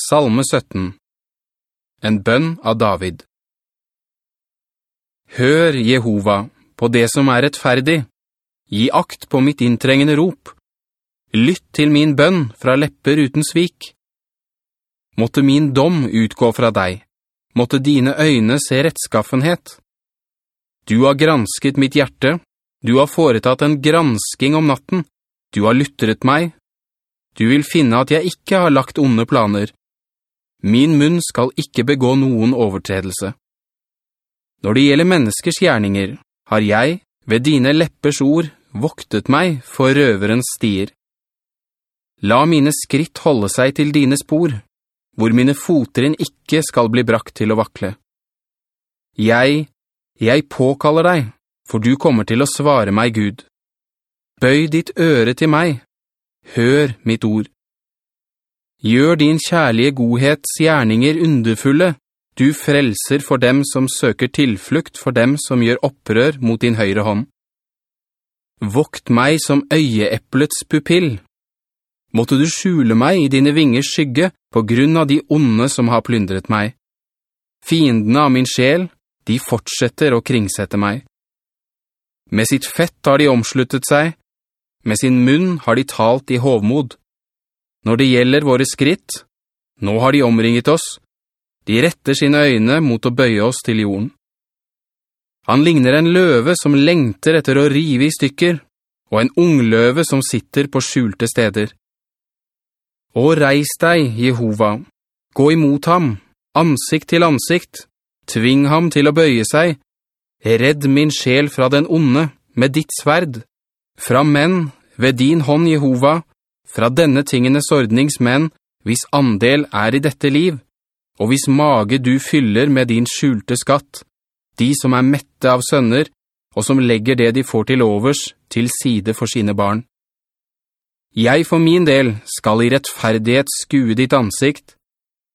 Salme 17 En bønn av David Hør, Jehova, på det som er rettferdig. Gi akt på mitt inntrengende rop. Lytt til min bønn fra lepper uten svik. Måtte min dom utgå fra deg. Måtte dine øyne se rettskaffenhet. Du har gransket mitt hjerte. Du har foretatt en gransking om natten. Du har lyttret meg. Du vil finne at jeg ikke har lagt onde planer. Min munn skal ikke begå noen overtredelse. Når det gjelder menneskers gjerninger, har jeg, ved dine leppers ord, voktet meg for røverens stier. La mine skritt holde seg til dine spor, hvor mine fotrinn ikke skal bli brakt til å vakle. Jeg, jeg påkaller deg, for du kommer til å svare meg, Gud. Bøy ditt øre til meg, hør mitt ord. Gjør din kjærlige godhets gjerninger underfulle, du frelser for dem som søker tilflukt for dem som gjør opprør mot din høyre hånd. Vokt meg som øyeeplets pupill. Måtte du skjule meg i dine vingers skygge på grunn av de onde som har plyndret meg. Fiendene av min sjel, de fortsetter å kringsette meg. Med sitt fett har de omsluttet seg, med sin munn har de talt i hovmod. Når det gjelder våre skritt, nå har de omringet oss. De retter sine øyne mot å bøye oss til jorden. Han ligner en løve som lengter etter å rive i stykker, og en ung løve som sitter på skjulte steder. Å reis deg, Jehova, gå imot ham, ansikt til ansikt, tving ham til å bøye seg, redd min sjel fra den onde med ditt sverd, fra menn ved din hånd, Jehova, fra denne tingenes ordningsmenn, hvis andel er i dette liv, og hvis mage du fyller med din skjulte skatt, de som er mette av sønner, og som legger det de får til overs, til side for sine barn. Jeg for min del skal i rettferdighet skue ditt ansikt.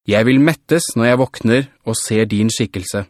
Jeg vil mettes når jeg våkner og ser din skikkelse.